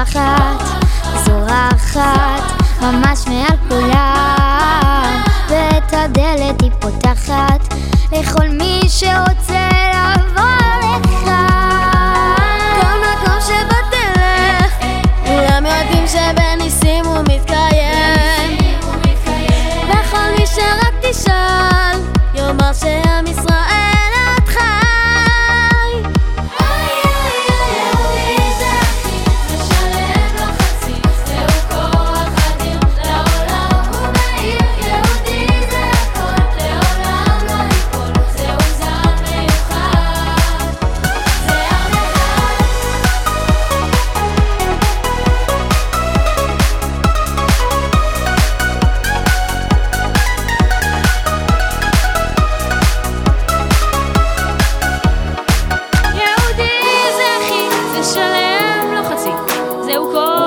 זורחת, זורחת, ממש מעל כולם. ואת הדלת היא פותחת לכל מי שרוצה לבוא לכאן. כל מקום שבו תלך, כולם יודעים שבניסים הוא מתקיים. וכל מי שרק תשאל seu corpo.